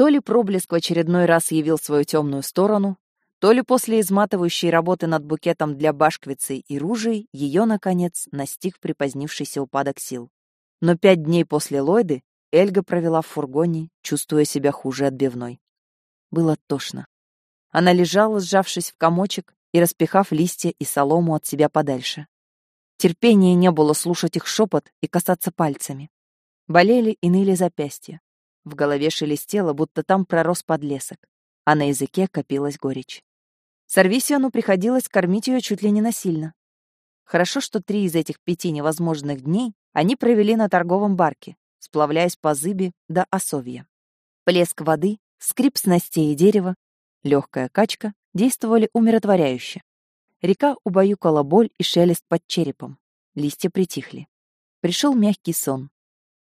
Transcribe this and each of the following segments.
То ли проблеск в очередной раз явил свою темную сторону, то ли после изматывающей работы над букетом для башквицы и ружей ее, наконец, настиг припозднившийся упадок сил. Но пять дней после Ллойды Эльга провела в фургоне, чувствуя себя хуже отбивной. Было тошно. Она лежала, сжавшись в комочек и распихав листья и солому от себя подальше. Терпения не было слушать их шепот и касаться пальцами. Болели и ныли запястья. В голове шелестело, будто там пророс подлесок, а на языке копилась горечь. Сорвисиону приходилось кормить ее чуть ли не насильно. Хорошо, что три из этих пяти невозможных дней они провели на торговом барке, сплавляясь по зыбе до Осовья. Плеск воды, скрип снастей и дерева, легкая качка действовали умиротворяюще. Река убаюкала боль и шелест под черепом. Листья притихли. Пришел мягкий сон.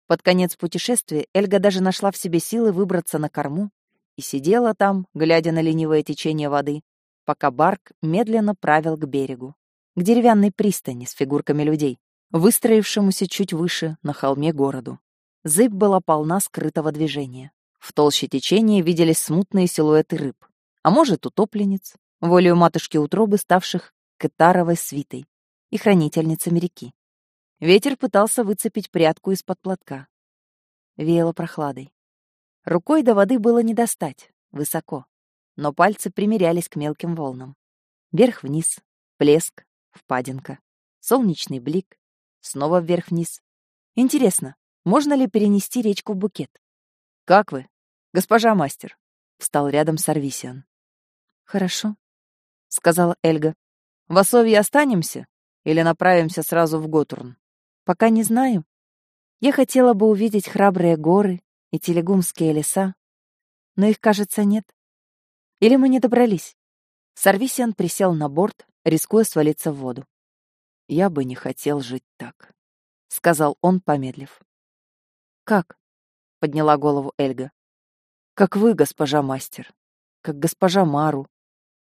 Под конец путешествия Эльга даже нашла в себе силы выбраться на корму и сидела там, глядя на ленивое течение воды, пока барк медленно правил к берегу, к деревянной пристани с фигурками людей, выстроившемуся чуть выше на холме городу. Зыбь была полна скрытого движения. В толще течения виделись смутные силуэты рыб, а может, утопленниц, волею матушки утробы, ставших кытаровой свитой и хранительницами реки. Ветер пытался выцепить прядку из-под платка. Веяло прохладой. Рукой до воды было не достать, высоко, но пальцы примерялись к мелким волнам. Вверх-вниз, плеск, впадинка, солнечный блик, снова вверх-вниз. Интересно, можно ли перенести речку в букет? «Как вы, госпожа мастер?» — встал рядом Сарвисиан. «Хорошо», — сказала Эльга. «В Осовье останемся или направимся сразу в Готурн?» «Пока не знаю. Я хотела бы увидеть храбрые горы и телегумские леса, но их, кажется, нет. Или мы не добрались?» Сарвисиан присел на борт, рискуя свалиться в воду. «Я бы не хотел жить так», — сказал он, помедлив. «Как?» — подняла голову Эльга. «Как вы, госпожа мастер, как госпожа Мару,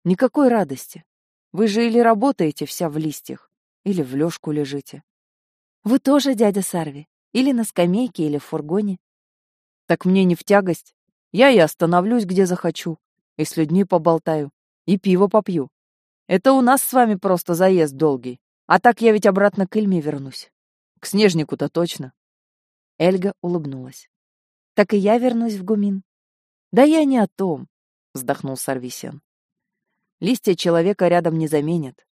Никакой радости. Вы же или работаете вся в листьях, или в лёжку лежите. Вы тоже, дядя Сарви, или на скамейке, или в фургоне. Так мне не в тягость. Я и остановлюсь, где захочу, и с людьми поболтаю, и пиво попью. Это у нас с вами просто заезд долгий. А так я ведь обратно к Эльме вернусь. К Снежнику-то точно. Эльга улыбнулась. Так и я вернусь в Гумин. Да я не о том, вздохнул Сарвисиан. Листья человека рядом не заменят.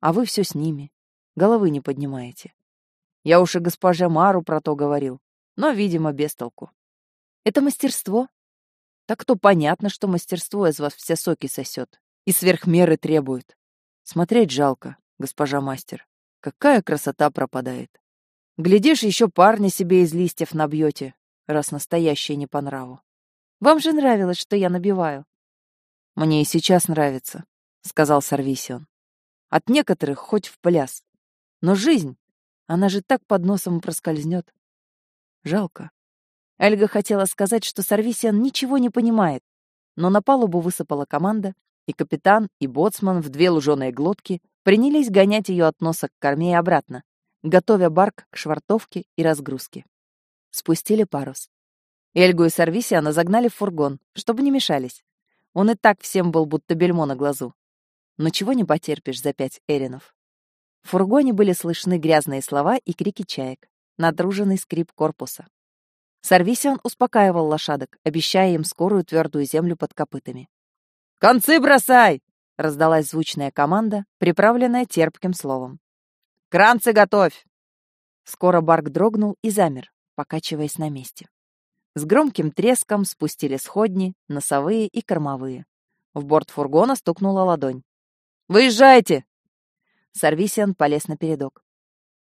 А вы все с ними. Головы не поднимаете. Я уж и госпоже Мару про то говорил, но, видимо, без толку. Это мастерство. Так то понятно, что мастерство из вас все соки сосет и сверхмеры требует. Смотреть жалко, госпожа мастер. Какая красота пропадает. Глядишь, еще парня себе из листьев набьете, раз настоящее не по нраву. Вам же нравилось, что я набиваю. «Мне и сейчас нравится», — сказал Сарвисион. «От некоторых хоть в пляс. Но жизнь, она же так под носом проскользнет. Жалко». Эльга хотела сказать, что Сарвисиан ничего не понимает, но на палубу высыпала команда, и капитан, и боцман в две луженые глотки принялись гонять ее от носа к корме и обратно, готовя барк к швартовке и разгрузке. Спустили парус. Эльгу и Сарвисиана загнали в фургон, чтобы не мешались. Он и так всем был будто бельмо на глазу. Но чего не потерпишь за пять эринов. В фургоне были слышны грязные слова и крики чаек, надруженный скрип корпуса. Сарвисион успокаивал лошадок, обещая им скорую твердую землю под копытами. «Концы бросай!» — раздалась звучная команда, приправленная терпким словом. «Кранцы готовь!» Скоро Барк дрогнул и замер, покачиваясь на месте. С громким треском спустили сходни, носовые и кормовые. В борт фургона стукнула ладонь. «Выезжайте!» Сарвисиан полез на передок.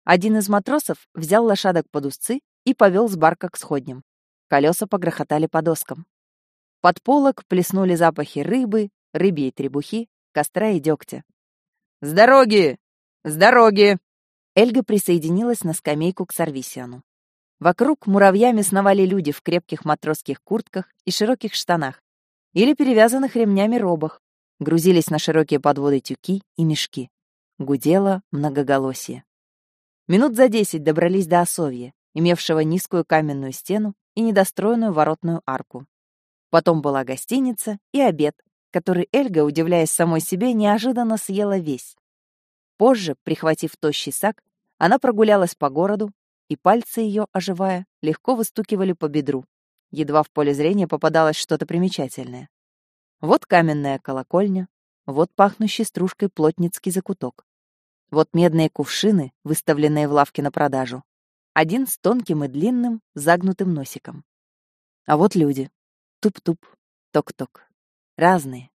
Один из матросов взял лошадок под узцы и повел с барка к сходням. Колеса погрохотали по доскам. Под полок плеснули запахи рыбы, рыбьей требухи, костра и дегтя. «С дороги! С дороги!» Эльга присоединилась на скамейку к Сарвисиану. Вокруг муравьями сновали люди в крепких матросских куртках и широких штанах или перевязанных ремнями робах, грузились на широкие подводы тюки и мешки. Гудело многоголосие. Минут за десять добрались до Осовья, имевшего низкую каменную стену и недостроенную воротную арку. Потом была гостиница и обед, который Эльга, удивляясь самой себе, неожиданно съела весь. Позже, прихватив тощий сак, она прогулялась по городу, и пальцы ее, оживая, легко выстукивали по бедру. Едва в поле зрения попадалось что-то примечательное. Вот каменная колокольня, вот пахнущий стружкой плотницкий закуток. Вот медные кувшины, выставленные в лавке на продажу. Один с тонким и длинным, загнутым носиком. А вот люди. Туп-туп, ток-ток. Разные.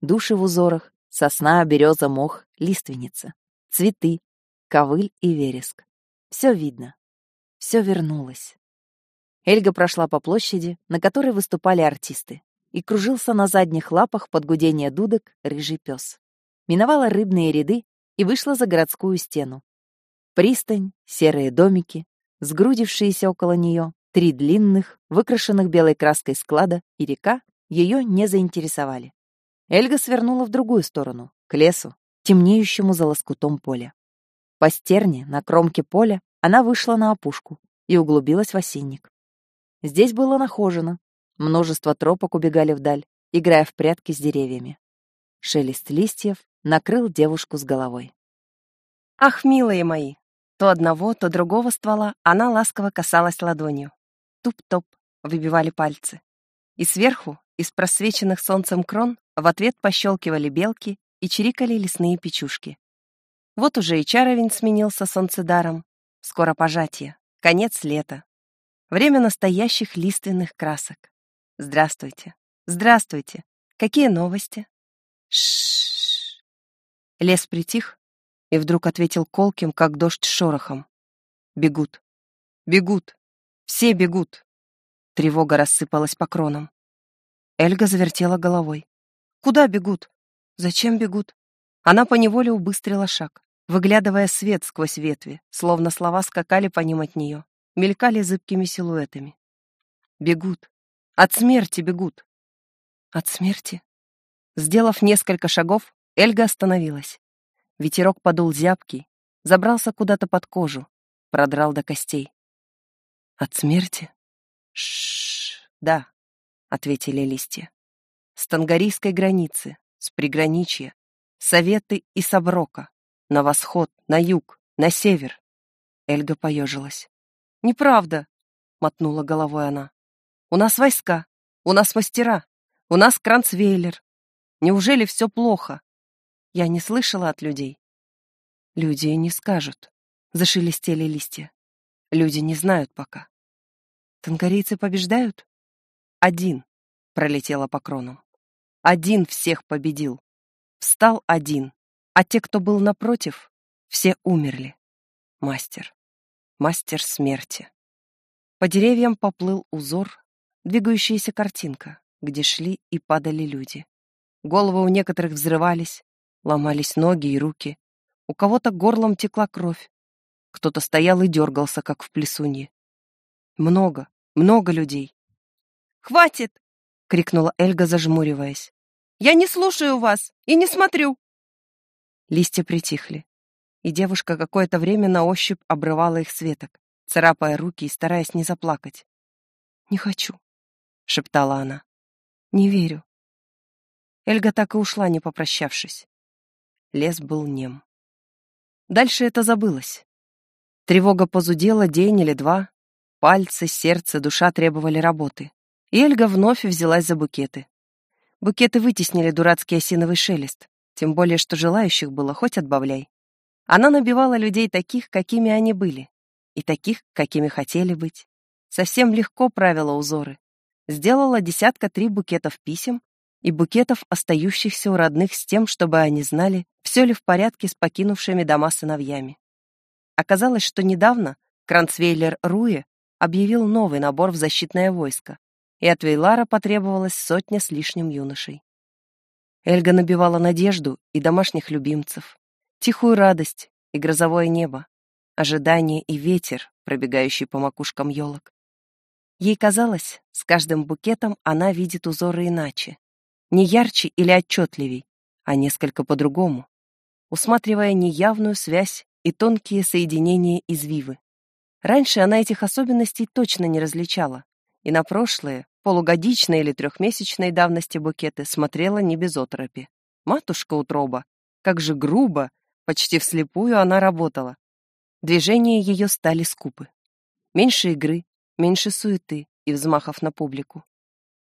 Души в узорах, сосна, береза, мох, лиственница. Цветы, ковыль и вереск. Все видно. Все вернулось. Эльга прошла по площади, на которой выступали артисты, и кружился на задних лапах под гудение дудок рыжий пес. Миновала рыбные ряды и вышла за городскую стену. Пристань, серые домики, сгрудившиеся около нее, три длинных, выкрашенных белой краской склада и река ее не заинтересовали. Эльга свернула в другую сторону, к лесу, темнеющему за лоскутом поля. По стерне, на кромке поля, она вышла на опушку и углубилась в осинник. Здесь было нахожено. Множество тропок убегали вдаль, играя в прятки с деревьями. Шелест листьев накрыл девушку с головой. Ах, милые мои! То одного, то другого ствола она ласково касалась ладонью. Туп-топ, выбивали пальцы. И сверху, из просвеченных солнцем крон, в ответ пощелкивали белки и чирикали лесные печушки. Вот уже и чаровень сменился солнцедаром. Скоро пожатие, конец лета, Время настоящих лиственных красок. Здравствуйте. Здравствуйте. Какие новости? Шш. Лес притих и вдруг ответил колким, как дождь шорохом. Бегут. Бегут. Все бегут. Тревога рассыпалась по кронам. Эльга завертела головой. Куда бегут? Зачем бегут? Она поневоле убыстрила шаг, выглядывая свет сквозь ветви, словно слова скакали по ним от нее мелькали зыбкими силуэтами. Бегут. От смерти бегут. От смерти? Сделав несколько шагов, Эльга остановилась. Ветерок подул зябкий, забрался куда-то под кожу, продрал до костей. От смерти? Шш, да, ответили листья. С тангарийской границы, с приграничья, Советы и Соброка, на восход, на юг, на север. Эльга поежилась. «Неправда», — мотнула головой она. «У нас войска, у нас мастера, у нас Кранцвейлер. Неужели все плохо? Я не слышала от людей». «Люди не скажут», — зашелестели листья. «Люди не знают пока». «Тангарийцы побеждают?» «Один», — пролетела по кронам. «Один всех победил. Встал один, а те, кто был напротив, все умерли. Мастер мастер смерти. По деревьям поплыл узор, двигающаяся картинка, где шли и падали люди. Головы у некоторых взрывались, ломались ноги и руки. У кого-то горлом текла кровь. Кто-то стоял и дергался, как в плесунье. Много, много людей. «Хватит!» — крикнула Эльга, зажмуриваясь. «Я не слушаю вас и не смотрю!» Листья притихли и девушка какое-то время на ощупь обрывала их с веток, царапая руки и стараясь не заплакать. «Не хочу», — шептала она. «Не верю». Эльга так и ушла, не попрощавшись. Лес был нем. Дальше это забылось. Тревога позудела день или два. Пальцы, сердце, душа требовали работы. И Эльга вновь взялась за букеты. Букеты вытеснили дурацкий осиновый шелест, тем более, что желающих было хоть отбавляй. Она набивала людей таких, какими они были, и таких, какими хотели быть. Совсем легко правила узоры. Сделала десятка три букетов писем и букетов, остающихся у родных с тем, чтобы они знали, все ли в порядке с покинувшими дома сыновьями. Оказалось, что недавно Кранцвейлер Руе объявил новый набор в защитное войско, и от Вейлара потребовалось сотня с лишним юношей. Эльга набивала надежду и домашних любимцев, Тихую радость и грозовое небо, ожидание и ветер, пробегающий по макушкам елок. Ей казалось, с каждым букетом она видит узоры иначе, не ярче или отчетливей, а несколько по-другому, усматривая неявную связь и тонкие соединения извивы. Раньше она этих особенностей точно не различала, и на прошлое, полугодичной или трехмесячной давности букеты смотрела не без оторопи. Матушка утроба, как же грубо, почти вслепую она работала. Движения ее стали скупы. Меньше игры, меньше суеты и взмахов на публику.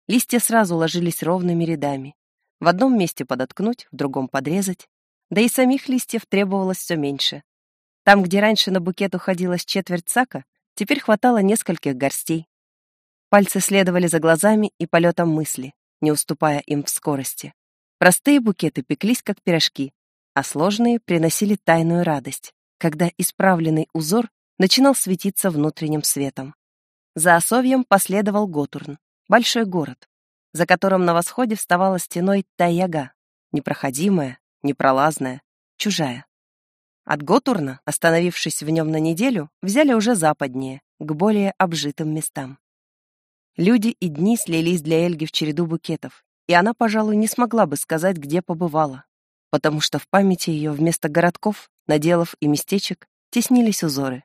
Листья сразу ложились ровными рядами. В одном месте подоткнуть, в другом подрезать. Да и самих листьев требовалось все меньше. Там, где раньше на букет уходилась четверть сака, теперь хватало нескольких горстей. Пальцы следовали за глазами и полетом мысли, не уступая им в скорости. Простые букеты пеклись, как пирожки, а сложные приносили тайную радость, когда исправленный узор начинал светиться внутренним светом. За Осовьем последовал Готурн, большой город, за которым на восходе вставала стеной Тайяга, непроходимая, непролазная, чужая. От Готурна, остановившись в нем на неделю, взяли уже западнее, к более обжитым местам. Люди и дни слились для Эльги в череду букетов, и она, пожалуй, не смогла бы сказать, где побывала, потому что в памяти ее вместо городков, наделов и местечек теснились узоры.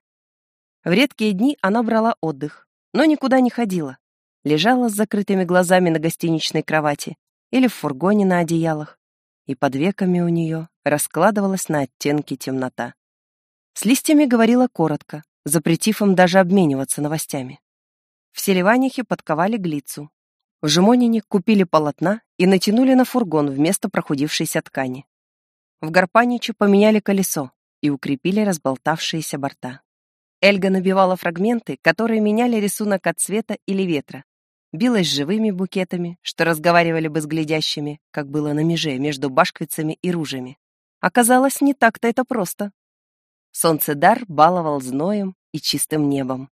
В редкие дни она брала отдых, но никуда не ходила. Лежала с закрытыми глазами на гостиничной кровати или в фургоне на одеялах, и под веками у нее раскладывалась на оттенки темнота. С листьями говорила коротко, запретив им даже обмениваться новостями. В Селиванихе подковали глицу. В Жемонине купили полотна и натянули на фургон вместо прохудившейся ткани. В Гарпаниче поменяли колесо и укрепили разболтавшиеся борта. Эльга набивала фрагменты, которые меняли рисунок от цвета или ветра, билась живыми букетами, что разговаривали бы с глядящими, как было на меже между башквицами и ружами. Оказалось, не так-то это просто. Солнцедар баловал зноем и чистым небом.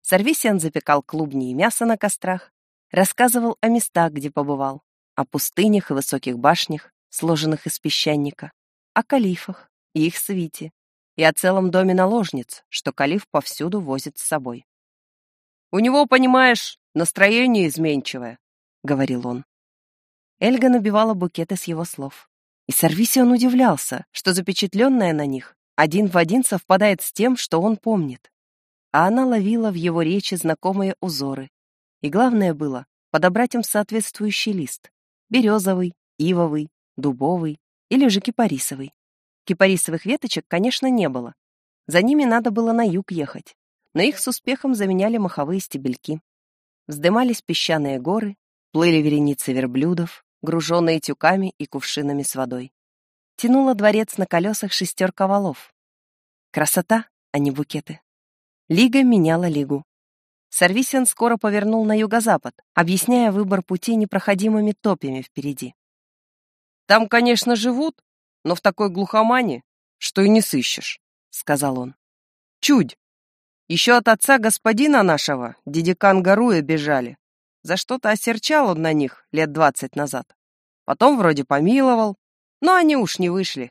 Сарвисиан запекал клубни и мясо на кострах, рассказывал о местах, где побывал, о пустынях и высоких башнях, сложенных из песчаника, о калифах и их свите, и о целом доме наложниц, что калиф повсюду возит с собой. «У него, понимаешь, настроение изменчивое», — говорил он. Эльга набивала букеты с его слов. И Сарвисион удивлялся, что запечатленное на них один в один совпадает с тем, что он помнит. А она ловила в его речи знакомые узоры. И главное было подобрать им соответствующий лист. Березовый, ивовый, дубовый или же кипарисовый. Кипарисовых веточек, конечно, не было. За ними надо было на юг ехать но их с успехом заменяли маховые стебельки. Вздымались песчаные горы, плыли вереницы верблюдов, груженные тюками и кувшинами с водой. Тянула дворец на колесах шестерка валов. Красота, а не букеты. Лига меняла лигу. Сарвисин скоро повернул на юго-запад, объясняя выбор пути непроходимыми топями впереди. «Там, конечно, живут, но в такой глухомане, что и не сыщешь», — сказал он. «Чудь, еще от отца господина нашего, дедикан Гаруя, бежали. За что-то осерчал он на них лет двадцать назад. Потом вроде помиловал, но они уж не вышли.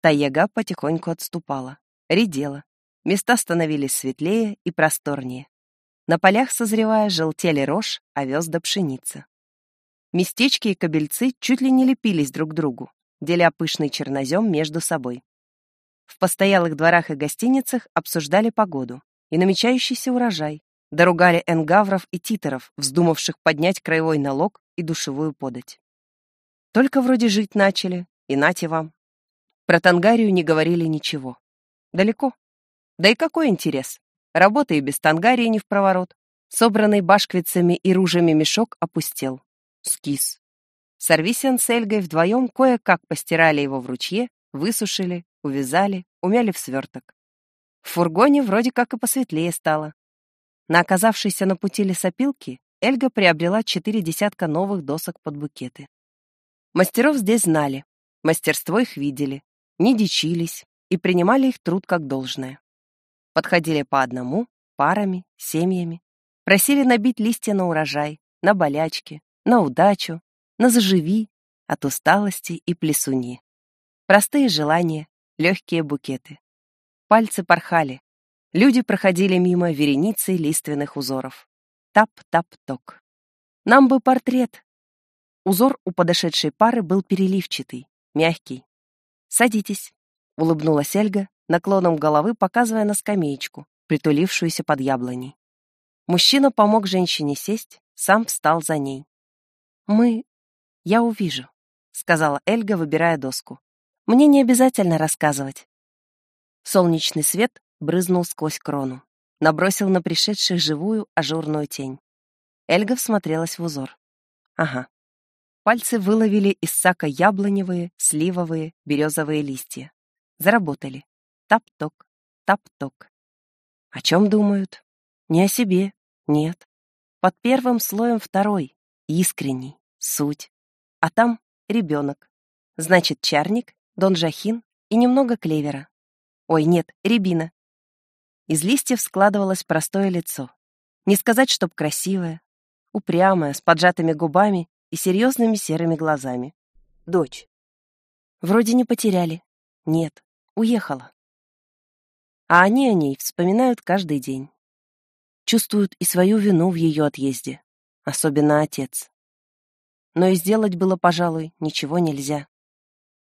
Таяга потихоньку отступала, редела. Места становились светлее и просторнее. На полях, созревая, желтели рожь, овес да пшеница. Местечки и кобельцы чуть ли не лепились друг к другу, деля пышный чернозем между собой. В постоялых дворах и гостиницах обсуждали погоду и намечающийся урожай, доругали энгавров и титеров, вздумавших поднять краевой налог и душевую подать. Только вроде жить начали, и нате вам. Про Тангарию не говорили ничего. Далеко. Да и какой интерес? Работа и без Тангарии не в проворот. Собранный башквицами и ружами мешок опустел. Скис. Сарвисиан с Эльгой вдвоем кое-как постирали его в ручье, высушили, увязали, умяли в сверток. В фургоне вроде как и посветлее стало. На оказавшейся на пути лесопилки Эльга приобрела четыре десятка новых досок под букеты. Мастеров здесь знали, мастерство их видели, не дичились и принимали их труд как должное. Подходили по одному, парами, семьями, просили набить листья на урожай, на болячки, на удачу, на заживи, от усталости и плесуни. Простые желания, легкие букеты. Пальцы порхали. Люди проходили мимо вереницы лиственных узоров. Тап-тап-ток. Нам бы портрет. Узор у подошедшей пары был переливчатый, мягкий. «Садитесь», — улыбнулась Эльга, наклоном головы показывая на скамеечку, притулившуюся под яблоней. Мужчина помог женщине сесть, сам встал за ней. «Мы... Я увижу», — сказала Эльга, выбирая доску. «Мне не обязательно рассказывать». Солнечный свет брызнул сквозь крону, набросил на пришедших живую ажурную тень. Эльга всмотрелась в узор. Ага. Пальцы выловили из сака яблоневые, сливовые, березовые листья. Заработали. Тап-ток, тап-ток. О чем думают? Не о себе, нет. Под первым слоем второй, искренний, суть. А там ребенок. Значит, чарник, Дон Жахин и немного клевера. Ой, нет, рябина. Из листьев складывалось простое лицо. Не сказать, чтоб красивое, упрямое, с поджатыми губами и серьезными серыми глазами. Дочь. Вроде не потеряли. Нет, уехала. А они о ней вспоминают каждый день чувствуют и свою вину в ее отъезде, особенно отец. Но и сделать было, пожалуй, ничего нельзя.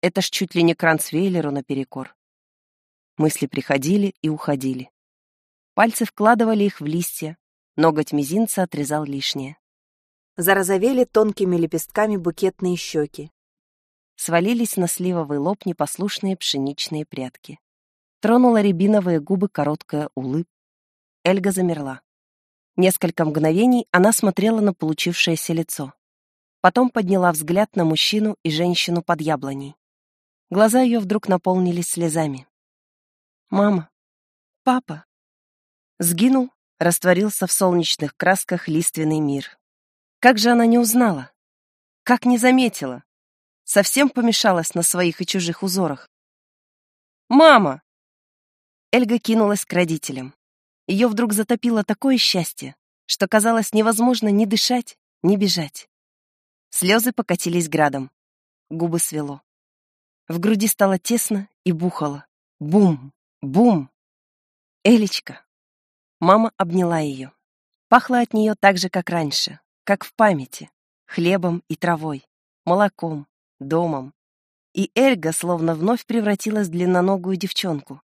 Это ж чуть ли не Кранцвейлеру наперекор. Мысли приходили и уходили. Пальцы вкладывали их в листья, ноготь мизинца отрезал лишнее. Зарозовели тонкими лепестками букетные щеки. Свалились на сливовый лоб непослушные пшеничные прядки. Тронула рябиновые губы короткая улыбка. Эльга замерла. Несколько мгновений она смотрела на получившееся лицо. Потом подняла взгляд на мужчину и женщину под яблоней. Глаза ее вдруг наполнились слезами. «Мама! Папа!» Сгинул, растворился в солнечных красках лиственный мир. Как же она не узнала? Как не заметила? Совсем помешалась на своих и чужих узорах. «Мама!» Эльга кинулась к родителям. Ее вдруг затопило такое счастье, что казалось невозможно ни дышать, ни бежать. Слезы покатились градом. Губы свело. В груди стало тесно и бухало. Бум! Бум! Элечка! Мама обняла ее. Пахло от нее так же, как раньше, как в памяти. Хлебом и травой, молоком, домом. И Эльга словно вновь превратилась в длинноногую девчонку,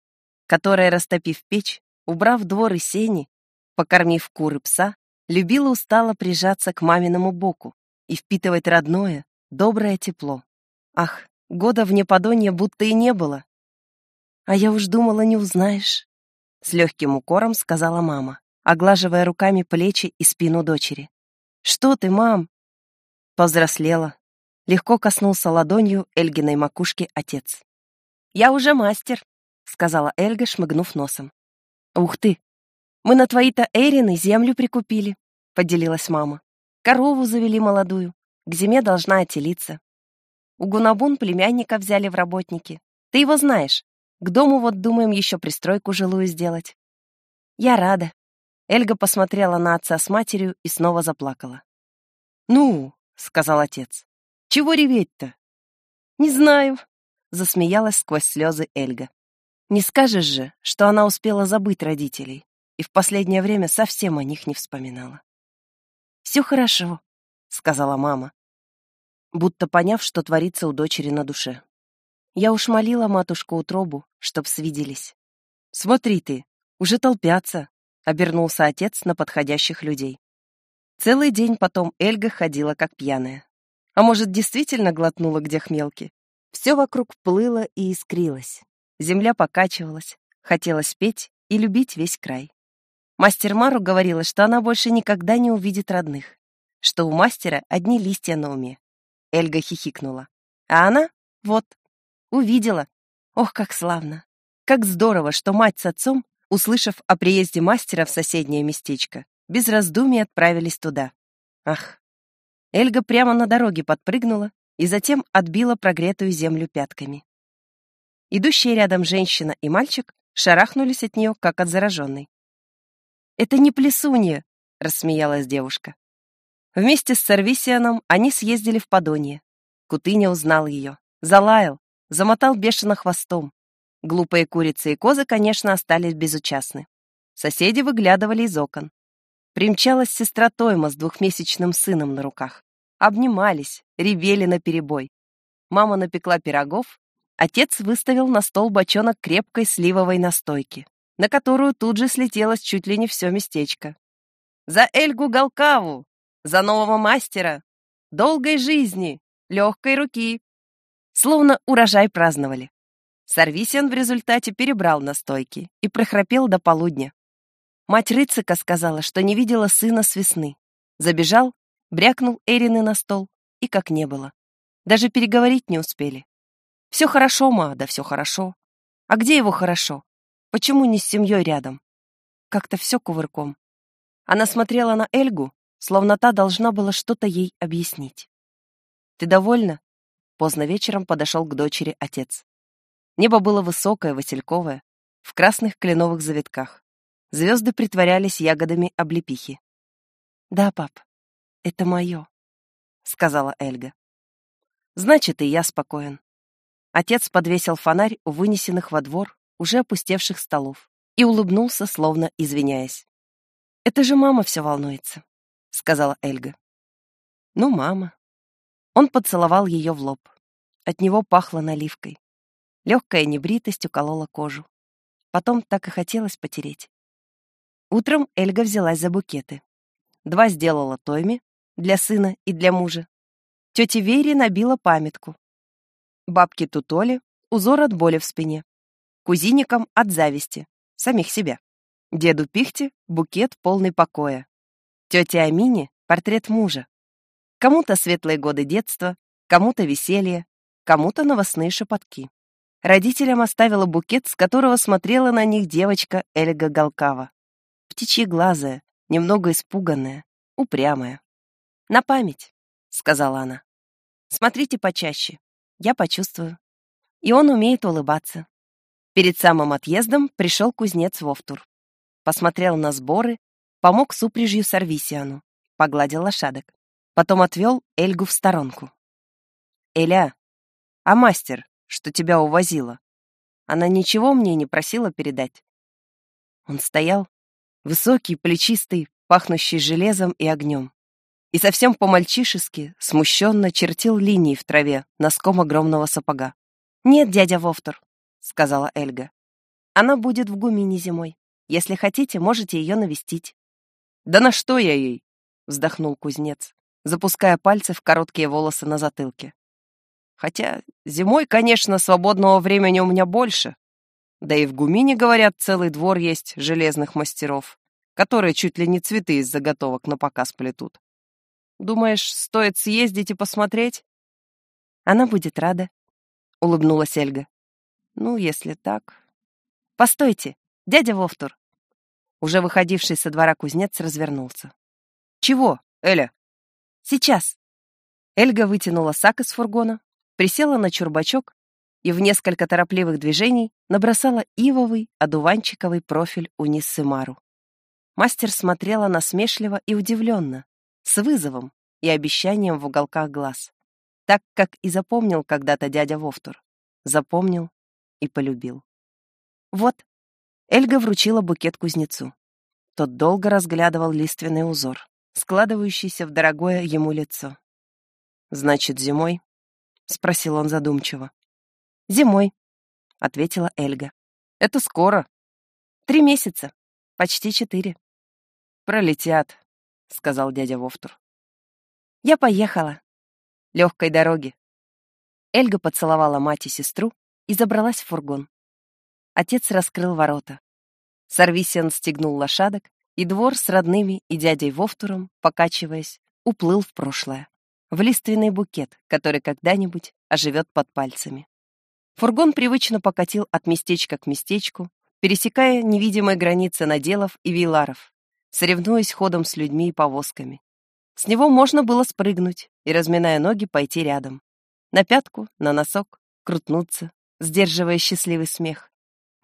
которая, растопив печь, Убрав двор и сени, покормив куры пса, любила устало прижаться к маминому боку и впитывать родное, доброе тепло. Ах, года вне подонья будто и не было. А я уж думала, не узнаешь. С легким укором сказала мама, оглаживая руками плечи и спину дочери. Что ты, мам? Повзрослела. Легко коснулся ладонью Эльгиной макушки отец. «Я уже мастер», — сказала Эльга, шмыгнув носом. «Ух ты! Мы на твои-то Эрины землю прикупили», — поделилась мама. «Корову завели молодую, к зиме должна отелиться. У Гунабун племянника взяли в работники. Ты его знаешь. К дому вот думаем еще пристройку жилую сделать». «Я рада». Эльга посмотрела на отца с матерью и снова заплакала. «Ну», — сказал отец, — «чего реветь-то?» «Не знаю», — засмеялась сквозь слезы Эльга. Не скажешь же, что она успела забыть родителей и в последнее время совсем о них не вспоминала. «Все хорошо», — сказала мама, будто поняв, что творится у дочери на душе. Я уж молила матушку утробу, чтоб свиделись. «Смотри ты, уже толпятся», — обернулся отец на подходящих людей. Целый день потом Эльга ходила как пьяная. А может, действительно глотнула где хмелки? Все вокруг плыло и искрилось. Земля покачивалась, хотелось петь и любить весь край. Мастер Мару говорила, что она больше никогда не увидит родных, что у мастера одни листья на уме. Эльга хихикнула. А она, вот, увидела. Ох, как славно! Как здорово, что мать с отцом, услышав о приезде мастера в соседнее местечко, без раздумий отправились туда. Ах! Эльга прямо на дороге подпрыгнула и затем отбила прогретую землю пятками. Идущие рядом женщина и мальчик шарахнулись от нее, как от зараженной. «Это не плесунья!» — рассмеялась девушка. Вместе с Сарвисианом они съездили в Подонье. Кутыня узнал ее, залаял, замотал бешено хвостом. Глупые курицы и козы, конечно, остались безучастны. Соседи выглядывали из окон. Примчалась сестра Тойма с двухмесячным сыном на руках. Обнимались, ревели наперебой. Мама напекла пирогов, Отец выставил на стол бочонок крепкой сливовой настойки, на которую тут же слетелось чуть ли не все местечко. «За Эльгу Галкаву!» За нового мастера! Долгой жизни! Легкой руки!» Словно урожай праздновали. Сарвисиан в результате перебрал настойки и прохрапел до полудня. Мать Рыцика сказала, что не видела сына с весны. Забежал, брякнул Эрины на стол, и как не было. Даже переговорить не успели. «Все хорошо, ма, да все хорошо. А где его хорошо? Почему не с семьей рядом?» Как-то все кувырком. Она смотрела на Эльгу, словно та должна была что-то ей объяснить. «Ты довольна?» Поздно вечером подошел к дочери отец. Небо было высокое, васильковое, в красных кленовых завитках. Звезды притворялись ягодами облепихи. «Да, пап, это мое», — сказала Эльга. «Значит, и я спокоен». Отец подвесил фонарь у вынесенных во двор уже опустевших столов и улыбнулся, словно извиняясь. «Это же мама все волнуется», — сказала Эльга. «Ну, мама». Он поцеловал ее в лоб. От него пахло наливкой. Легкая небритость уколола кожу. Потом так и хотелось потереть. Утром Эльга взялась за букеты. Два сделала Тойме, для сына и для мужа. Тете Вере набила памятку. Бабке Тутоле узор от боли в спине. Кузиникам от зависти, самих себя. Деду Пихте букет полный покоя. Тете Амине портрет мужа. Кому-то светлые годы детства, кому-то веселье, кому-то новостные шепотки. Родителям оставила букет, с которого смотрела на них девочка Эльга Галкава птичьеглазая, немного испуганная, упрямая. «На память», — сказала она. «Смотрите почаще, я почувствую». И он умеет улыбаться. Перед самым отъездом пришел кузнец Вовтур. Посмотрел на сборы, помог с упряжью Сарвисиану, погладил лошадок. Потом отвел Эльгу в сторонку. «Эля, а мастер, что тебя увозила, она ничего мне не просила передать?» Он стоял, Высокий, плечистый, пахнущий железом и огнем. И совсем по-мальчишески, смущенно чертил линии в траве носком огромного сапога. «Нет, дядя Вовтор», — сказала Эльга. «Она будет в Гумине зимой. Если хотите, можете ее навестить». «Да на что я ей?» — вздохнул кузнец, запуская пальцы в короткие волосы на затылке. «Хотя зимой, конечно, свободного времени у меня больше, да и в Гумине, говорят, целый двор есть железных мастеров, которые чуть ли не цветы из заготовок на показ плетут. Думаешь, стоит съездить и посмотреть? Она будет рада, — улыбнулась Эльга. Ну, если так... Постойте, дядя Вовтур. Уже выходивший со двора кузнец развернулся. Чего, Эля? Сейчас. Эльга вытянула сак из фургона, присела на чурбачок и в несколько торопливых движений набросала ивовый, одуванчиковый профиль Униссы Мару. Мастер смотрела насмешливо и удивленно, с вызовом и обещанием в уголках глаз. Так, как и запомнил когда-то дядя Вовтур. Запомнил и полюбил. Вот, Эльга вручила букет кузнецу. Тот долго разглядывал лиственный узор, складывающийся в дорогое ему лицо. «Значит, зимой?» — спросил он задумчиво. «Зимой», — ответила Эльга. «Это скоро». «Три месяца. Почти четыре». «Пролетят», — сказал дядя Вовтур. «Я поехала. Легкой дороги». Эльга поцеловала мать и сестру и забралась в фургон. Отец раскрыл ворота. Сарвисиан стегнул лошадок, и двор с родными и дядей Вовтуром, покачиваясь, уплыл в прошлое, в лиственный букет, который когда-нибудь оживет под пальцами. Фургон привычно покатил от местечка к местечку, пересекая невидимые границы наделов и виларов, соревнуясь ходом с людьми и повозками. С него можно было спрыгнуть и, разминая ноги, пойти рядом. На пятку, на носок, крутнуться, сдерживая счастливый смех.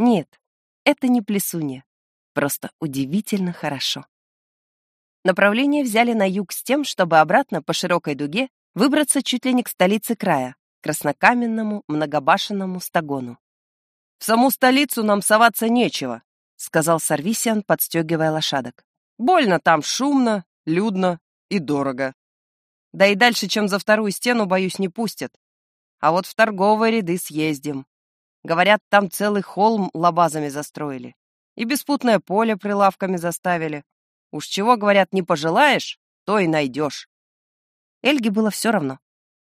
Нет, это не плесунья, просто удивительно хорошо. Направление взяли на юг с тем, чтобы обратно по широкой дуге выбраться чуть ли не к столице края, краснокаменному многобашенному стагону. «В саму столицу нам соваться нечего», — сказал Сарвисиан, подстегивая лошадок. «Больно там шумно, людно и дорого. Да и дальше, чем за вторую стену, боюсь, не пустят. А вот в торговые ряды съездим. Говорят, там целый холм лабазами застроили. И беспутное поле прилавками заставили. Уж чего, говорят, не пожелаешь, то и найдешь. Эльге было все равно.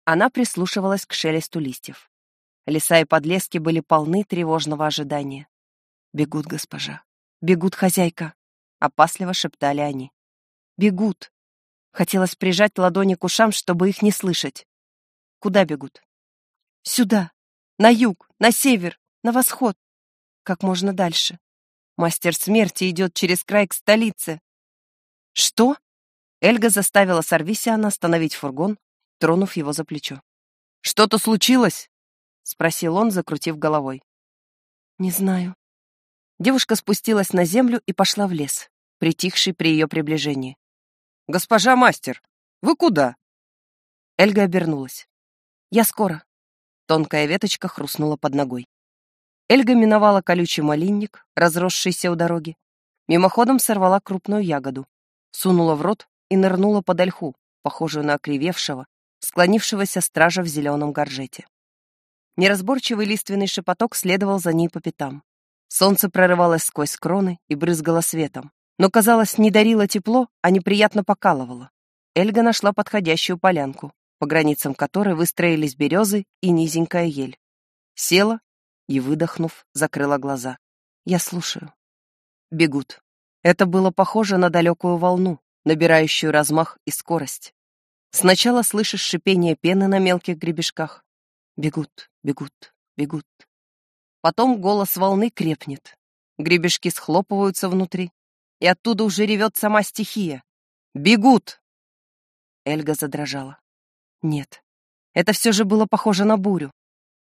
Она прислушивалась к шелесту листьев. Леса и подлески были полны тревожного ожидания. «Бегут, госпожа! Бегут, хозяйка!» — опасливо шептали они. «Бегут!» Хотелось прижать ладони к ушам, чтобы их не слышать. «Куда бегут?» «Сюда! На юг! На север! На восход! Как можно дальше! Мастер смерти идет через край к столице!» «Что?» Эльга заставила Сарвисиана остановить фургон, тронув его за плечо. «Что-то случилось?» — спросил он, закрутив головой. «Не знаю». Девушка спустилась на землю и пошла в лес, притихший при ее приближении. «Госпожа мастер, вы куда?» Эльга обернулась. «Я скоро». Тонкая веточка хрустнула под ногой. Эльга миновала колючий малинник, разросшийся у дороги. Мимоходом сорвала крупную ягоду, сунула в рот и нырнула под ольху, похожую на окривевшего, склонившегося стража в зеленом горжете. Неразборчивый лиственный шепоток следовал за ней по пятам. Солнце прорывалось сквозь кроны и брызгало светом, но, казалось, не дарило тепло, а неприятно покалывало. Эльга нашла подходящую полянку, по границам которой выстроились березы и низенькая ель. Села и, выдохнув, закрыла глаза. Я слушаю. Бегут. Это было похоже на далекую волну, набирающую размах и скорость. Сначала слышишь шипение пены на мелких гребешках. Бегут, бегут, бегут. Потом голос волны крепнет. Гребешки схлопываются внутри, и оттуда уже ревет сама стихия. «Бегут!» Эльга задрожала. Нет, это все же было похоже на бурю,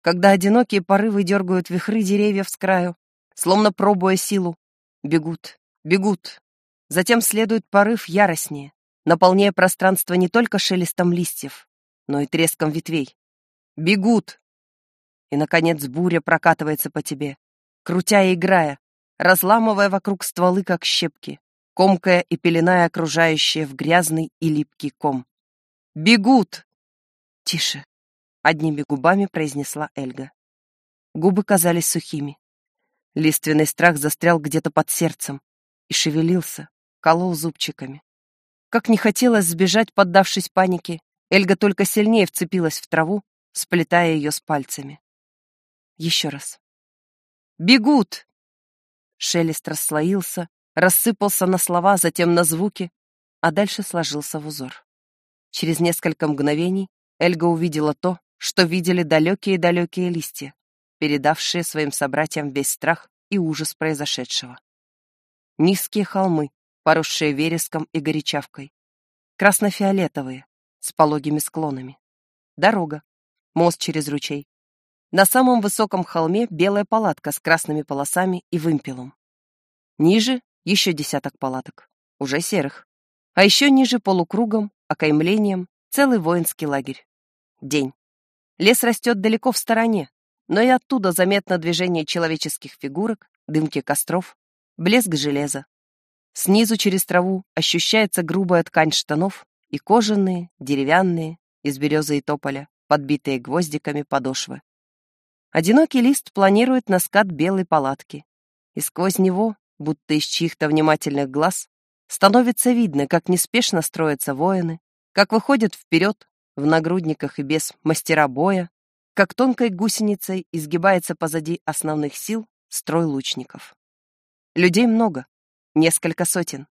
когда одинокие порывы дергают вихры деревьев с краю, словно пробуя силу. Бегут, бегут. Затем следует порыв яростнее, наполняя пространство не только шелестом листьев, но и треском ветвей. Бегут! И, наконец, буря прокатывается по тебе, крутя и играя, разламывая вокруг стволы, как щепки, комкая и пеленая окружающее в грязный и липкий ком. «Бегут!» «Тише!» — одними губами произнесла Эльга. Губы казались сухими. Лиственный страх застрял где-то под сердцем и шевелился, колол зубчиками. Как не хотелось сбежать, поддавшись панике, Эльга только сильнее вцепилась в траву, сплетая ее с пальцами. Еще раз. «Бегут!» Шелест расслоился, рассыпался на слова, затем на звуки, а дальше сложился в узор. Через несколько мгновений Эльга увидела то, что видели далекие-далекие листья, передавшие своим собратьям весь страх и ужас произошедшего. Низкие холмы, поросшие вереском и горячавкой. Красно-фиолетовые, с пологими склонами. Дорога, мост через ручей. На самом высоком холме белая палатка с красными полосами и вымпелом. Ниже еще десяток палаток, уже серых. А еще ниже полукругом, окаймлением, целый воинский лагерь. День. Лес растет далеко в стороне, но и оттуда заметно движение человеческих фигурок, дымки костров, блеск железа. Снизу через траву ощущается грубая ткань штанов и кожаные, деревянные, из березы и тополя, подбитые гвоздиками подошвы. Одинокий лист планирует на скат белой палатки, и сквозь него, будто из чьих-то внимательных глаз, становится видно, как неспешно строятся воины, как выходят вперед в нагрудниках и без мастера боя, как тонкой гусеницей изгибается позади основных сил строй лучников. Людей много, несколько сотен.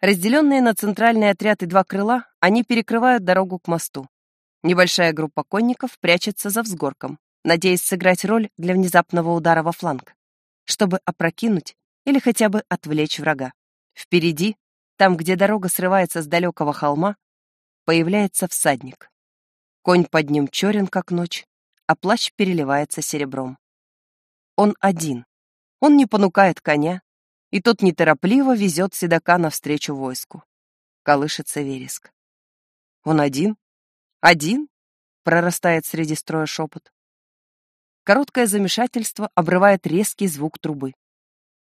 Разделенные на центральный отряд и два крыла, они перекрывают дорогу к мосту. Небольшая группа конников прячется за взгорком, надеясь сыграть роль для внезапного удара во фланг, чтобы опрокинуть или хотя бы отвлечь врага. Впереди, там, где дорога срывается с далекого холма, появляется всадник. Конь под ним черен, как ночь, а плащ переливается серебром. Он один. Он не понукает коня, и тот неторопливо везет седока навстречу войску. Колышется вереск. Он один? Один? Прорастает среди строя шепот. Короткое замешательство обрывает резкий звук трубы.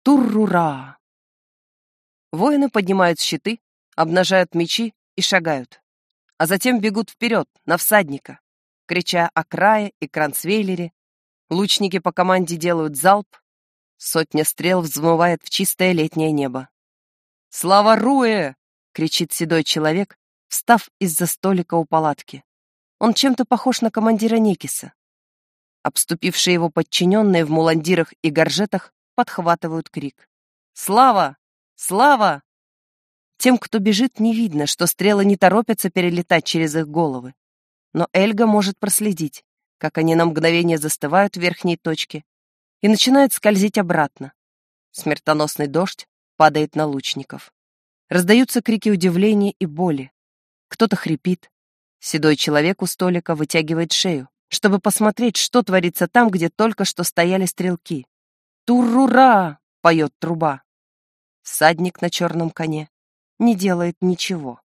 Туррура! Воины поднимают щиты, обнажают мечи и шагают, а затем бегут вперед, на всадника, крича о крае и кранцвейлере. Лучники по команде делают залп, Сотня стрел взмывает в чистое летнее небо. «Слава Руэ!» — кричит седой человек, встав из-за столика у палатки. Он чем-то похож на командира Некиса. Обступившие его подчиненные в муландирах и горжетах подхватывают крик. «Слава! Слава!» Тем, кто бежит, не видно, что стрелы не торопятся перелетать через их головы. Но Эльга может проследить, как они на мгновение застывают в верхней точке и начинают скользить обратно. Смертоносный дождь падает на лучников. Раздаются крики удивления и боли. Кто-то хрипит. Седой человек у столика вытягивает шею, чтобы посмотреть, что творится там, где только что стояли стрелки. «Турура!» — поет труба. Всадник на черном коне не делает ничего.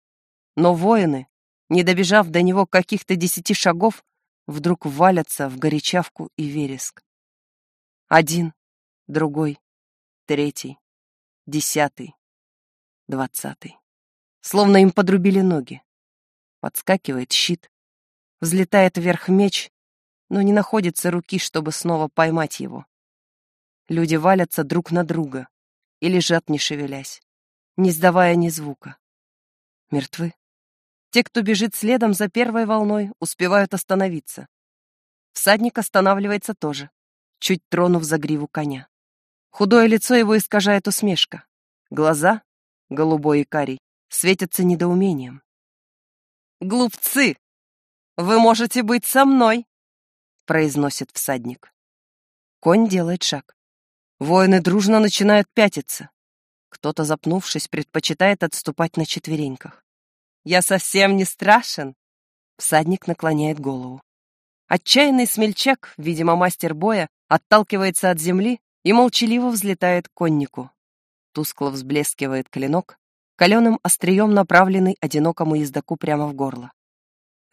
Но воины, не добежав до него каких-то десяти шагов, вдруг валятся в горячавку и вереск. Один, другой, третий, десятый, двадцатый. Словно им подрубили ноги. Подскакивает щит. Взлетает вверх меч, но не находится руки, чтобы снова поймать его. Люди валятся друг на друга и лежат, не шевелясь не сдавая ни звука. Мертвы. Те, кто бежит следом за первой волной, успевают остановиться. Всадник останавливается тоже, чуть тронув за гриву коня. Худое лицо его искажает усмешка. Глаза, голубой и карий, светятся недоумением. «Глупцы! Вы можете быть со мной!» — произносит всадник. Конь делает шаг. Воины дружно начинают пятиться. Кто-то, запнувшись, предпочитает отступать на четвереньках. «Я совсем не страшен!» Всадник наклоняет голову. Отчаянный смельчак, видимо, мастер боя, отталкивается от земли и молчаливо взлетает к коннику. Тускло взблескивает клинок, каленым острием направленный одинокому ездаку прямо в горло.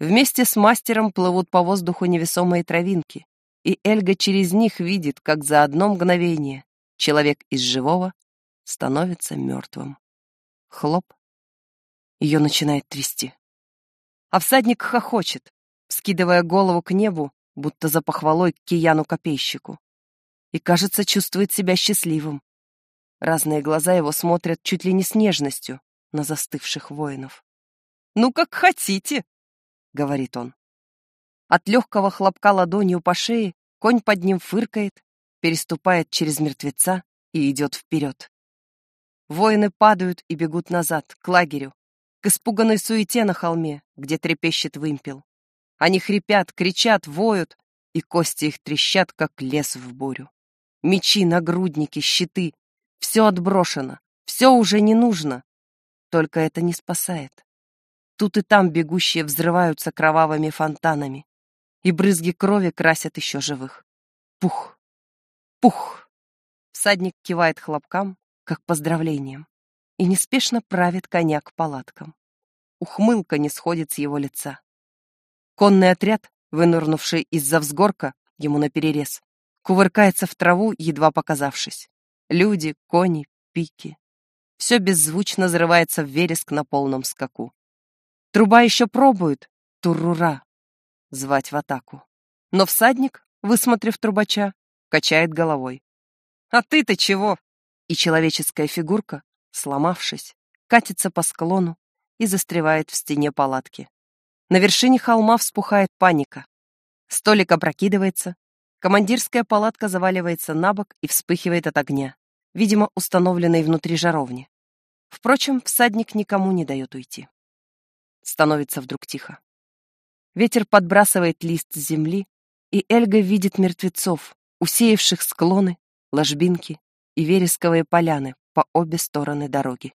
Вместе с мастером плывут по воздуху невесомые травинки, и Эльга через них видит, как за одно мгновение человек из живого становится мертвым. Хлоп. Ее начинает трясти. А всадник хохочет, скидывая голову к небу, будто за похвалой к кияну-копейщику. И, кажется, чувствует себя счастливым. Разные глаза его смотрят чуть ли не с нежностью на застывших воинов. «Ну, как хотите», — говорит он. От легкого хлопка ладонью по шее конь под ним фыркает, переступает через мертвеца и идет вперед. Воины падают и бегут назад, к лагерю, к испуганной суете на холме, где трепещет вымпел. Они хрипят, кричат, воют, и кости их трещат, как лес в бурю. Мечи, нагрудники, щиты — все отброшено, все уже не нужно. Только это не спасает. Тут и там бегущие взрываются кровавыми фонтанами, и брызги крови красят еще живых. Пух! Пух! Всадник кивает хлопкам, как поздравлением, и неспешно правит коня к палаткам. Ухмылка не сходит с его лица. Конный отряд, вынырнувший из-за взгорка, ему наперерез, кувыркается в траву, едва показавшись. Люди, кони, пики. Все беззвучно взрывается в вереск на полном скаку. Труба еще пробует, турура, звать в атаку. Но всадник, высмотрев трубача, качает головой. «А ты-то чего?» И человеческая фигурка, сломавшись, катится по склону и застревает в стене палатки. На вершине холма вспухает паника. Столик опрокидывается, командирская палатка заваливается на бок и вспыхивает от огня, видимо, установленной внутри жаровни. Впрочем, всадник никому не дает уйти. Становится вдруг тихо. Ветер подбрасывает лист с земли, и Эльга видит мертвецов, усеявших склоны, ложбинки и вересковые поляны по обе стороны дороги.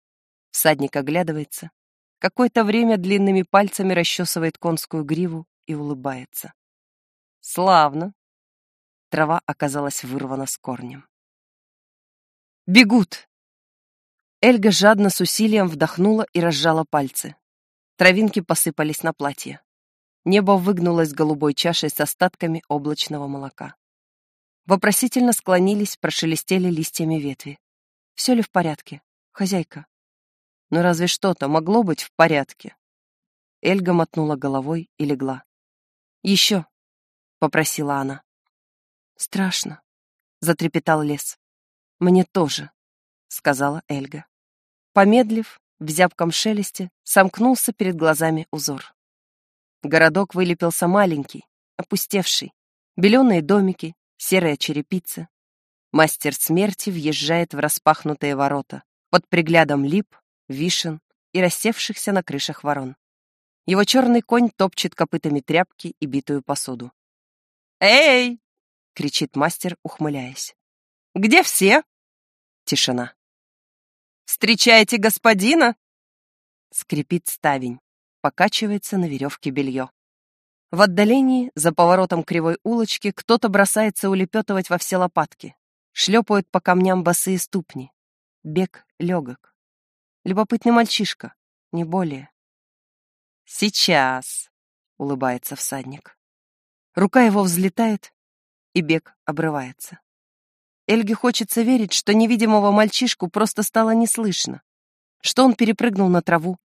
Всадник оглядывается, какое-то время длинными пальцами расчесывает конскую гриву и улыбается. Славно. Трава оказалась вырвана с корнем. Бегут. Эльга жадно с усилием вдохнула и разжала пальцы. Травинки посыпались на платье. Небо выгнулось голубой чашей с остатками облачного молока. Вопросительно склонились, прошелестели листьями ветви. Все ли в порядке, хозяйка? Ну разве что-то могло быть в порядке? Эльга мотнула головой и легла. «Еще», — попросила она. «Страшно», — затрепетал лес. «Мне тоже», — сказала Эльга. Помедлив, в зябком шелесте сомкнулся перед глазами узор. Городок вылепился маленький, опустевший. Беленые домики, серая черепица. Мастер смерти въезжает в распахнутые ворота под приглядом лип, вишен и рассевшихся на крышах ворон. Его черный конь топчет копытами тряпки и битую посуду. «Эй!» — кричит мастер, ухмыляясь. «Где все?» Тишина. «Встречаете господина?» Скрипит ставень, покачивается на веревке белье. В отдалении, за поворотом кривой улочки, кто-то бросается улепетывать во все лопатки. Шлепают по камням босые ступни. Бег легок. Любопытный мальчишка, не более. «Сейчас», — улыбается всадник. Рука его взлетает, и бег обрывается. Эльге хочется верить, что невидимого мальчишку просто стало не слышно, что он перепрыгнул на траву,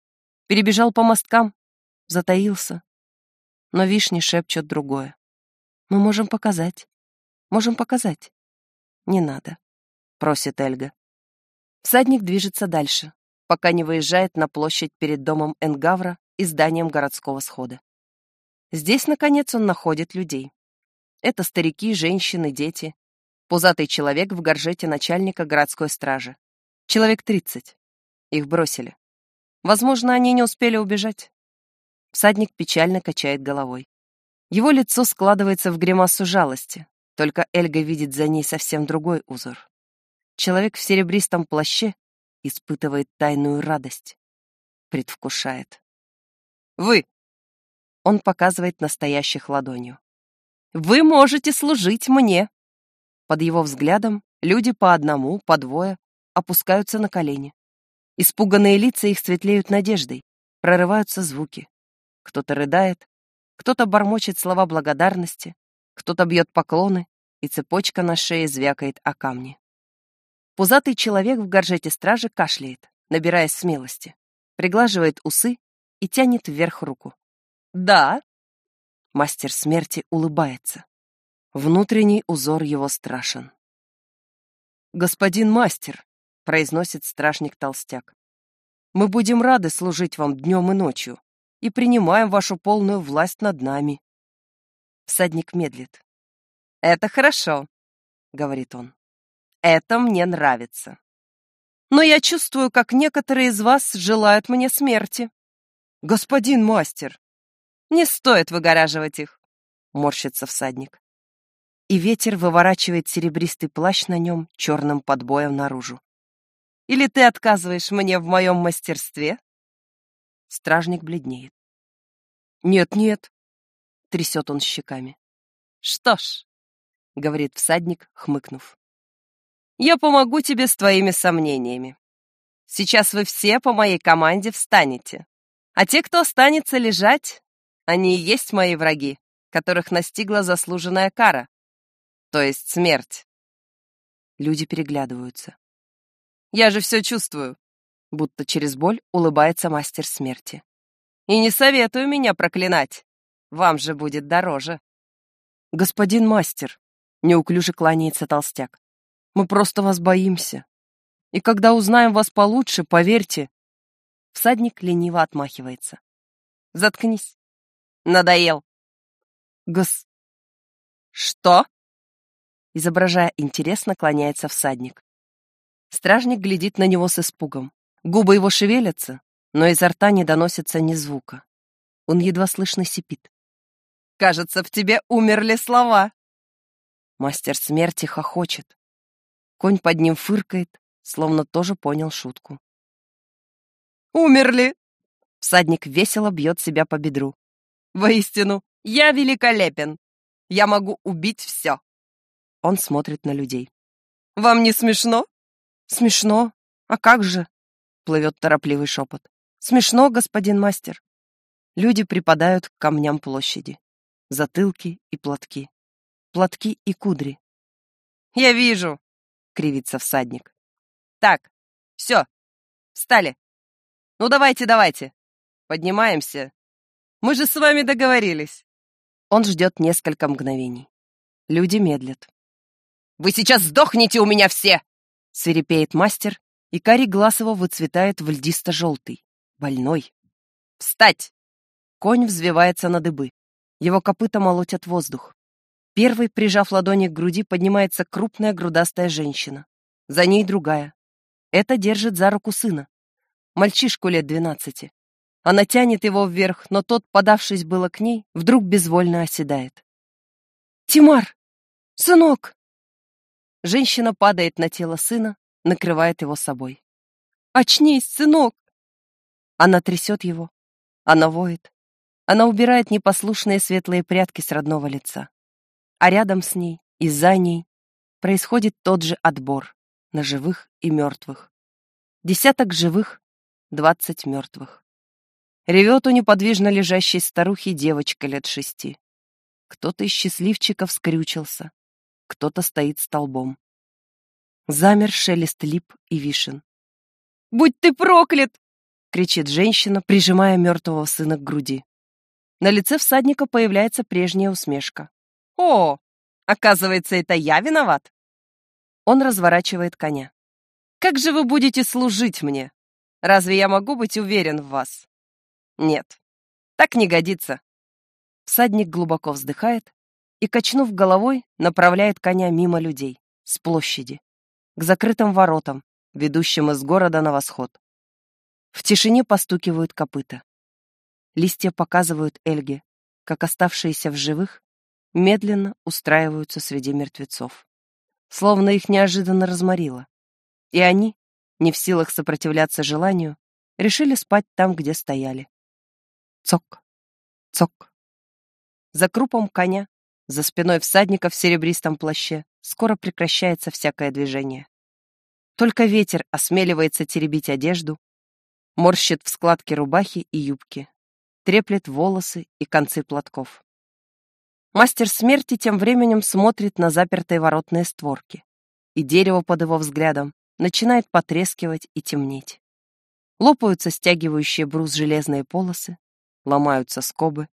перебежал по мосткам, затаился. Но вишни шепчут другое. Мы можем показать. Можем показать. Не надо, просит Эльга. Всадник движется дальше, пока не выезжает на площадь перед домом Энгавра и зданием городского схода. Здесь, наконец, он находит людей. Это старики, женщины, дети. Пузатый человек в горжете начальника городской стражи. Человек тридцать. Их бросили. Возможно, они не успели убежать. Всадник печально качает головой. Его лицо складывается в гримасу жалости, только Эльга видит за ней совсем другой узор. Человек в серебристом плаще испытывает тайную радость, предвкушает. «Вы!» Он показывает настоящих ладонью. «Вы можете служить мне!» Под его взглядом люди по одному, по двое опускаются на колени. Испуганные лица их светлеют надеждой, прорываются звуки. Кто-то рыдает, кто-то бормочет слова благодарности, кто-то бьет поклоны, и цепочка на шее звякает о камни. Пузатый человек в горжете стражи кашляет, набираясь смелости, приглаживает усы и тянет вверх руку. «Да!» Мастер смерти улыбается. Внутренний узор его страшен. «Господин мастер!» произносит стражник-толстяк. Мы будем рады служить вам днем и ночью и принимаем вашу полную власть над нами. Всадник медлит. Это хорошо, говорит он. Это мне нравится. Но я чувствую, как некоторые из вас желают мне смерти. Господин мастер, не стоит выгораживать их, морщится всадник. И ветер выворачивает серебристый плащ на нем черным подбоем наружу. Или ты отказываешь мне в моем мастерстве?» Стражник бледнеет. «Нет-нет», — трясет он щеками. «Что ж», — говорит всадник, хмыкнув, «я помогу тебе с твоими сомнениями. Сейчас вы все по моей команде встанете, а те, кто останется лежать, они и есть мои враги, которых настигла заслуженная кара, то есть смерть». Люди переглядываются. Я же все чувствую. Будто через боль улыбается мастер смерти. И не советую меня проклинать. Вам же будет дороже. Господин мастер, неуклюже кланяется толстяк. Мы просто вас боимся. И когда узнаем вас получше, поверьте... Всадник лениво отмахивается. Заткнись. Надоел. Гос... Что? Изображая интерес, наклоняется всадник. Стражник глядит на него с испугом. Губы его шевелятся, но изо рта не доносится ни звука. Он едва слышно сипит. «Кажется, в тебе умерли слова!» Мастер смерти хохочет. Конь под ним фыркает, словно тоже понял шутку. «Умерли!» Всадник весело бьет себя по бедру. «Воистину, я великолепен! Я могу убить все!» Он смотрит на людей. «Вам не смешно?» Смешно. А как же? Плывет торопливый шепот. Смешно, господин мастер. Люди припадают к камням площади. Затылки и платки. Платки и кудри. Я вижу, кривится всадник. Так, все, встали. Ну давайте, давайте. Поднимаемся. Мы же с вами договорились. Он ждет несколько мгновений. Люди медлят. «Вы сейчас сдохнете у меня все!» свирепеет мастер и карий глаз его выцветает в льдисто-желтый. Больной. «Встать!» Конь взвивается на дыбы. Его копыта молотят воздух. Первый, прижав ладони к груди, поднимается крупная грудастая женщина. За ней другая. Это держит за руку сына. Мальчишку лет двенадцати. Она тянет его вверх, но тот, подавшись было к ней, вдруг безвольно оседает. «Тимар! Сынок!» Женщина падает на тело сына, накрывает его собой. «Очнись, сынок!» Она трясет его, она воет, она убирает непослушные светлые прядки с родного лица. А рядом с ней и за ней происходит тот же отбор на живых и мертвых. Десяток живых, двадцать мертвых. Ревет у неподвижно лежащей старухи девочка лет шести. Кто-то из счастливчиков скрючился, кто-то стоит столбом. Замер шелест лип и вишен. «Будь ты проклят!» — кричит женщина, прижимая мертвого сына к груди. На лице всадника появляется прежняя усмешка. «О, оказывается, это я виноват!» Он разворачивает коня. «Как же вы будете служить мне? Разве я могу быть уверен в вас?» «Нет, так не годится». Всадник глубоко вздыхает и, качнув головой, направляет коня мимо людей, с площади, к закрытым воротам, ведущим из города на восход. В тишине постукивают копыта. Листья показывают Эльге, как оставшиеся в живых медленно устраиваются среди мертвецов. Словно их неожиданно разморило. И они, не в силах сопротивляться желанию, решили спать там, где стояли. Цок, цок. За крупом коня, за спиной всадника в серебристом плаще, скоро прекращается всякое движение. Только ветер осмеливается теребить одежду, морщит в складке рубахи и юбки, треплет волосы и концы платков. Мастер смерти тем временем смотрит на запертые воротные створки, и дерево под его взглядом начинает потрескивать и темнеть. Лопаются стягивающие брус железные полосы, ломаются скобы,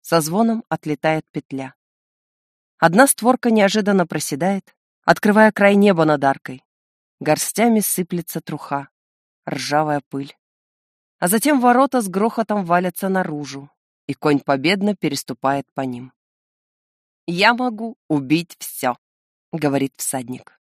со звоном отлетает петля. Одна створка неожиданно проседает, открывая край неба над аркой. Горстями сыплется труха, ржавая пыль. А затем ворота с грохотом валятся наружу, и конь победно переступает по ним. «Я могу убить все», — говорит всадник.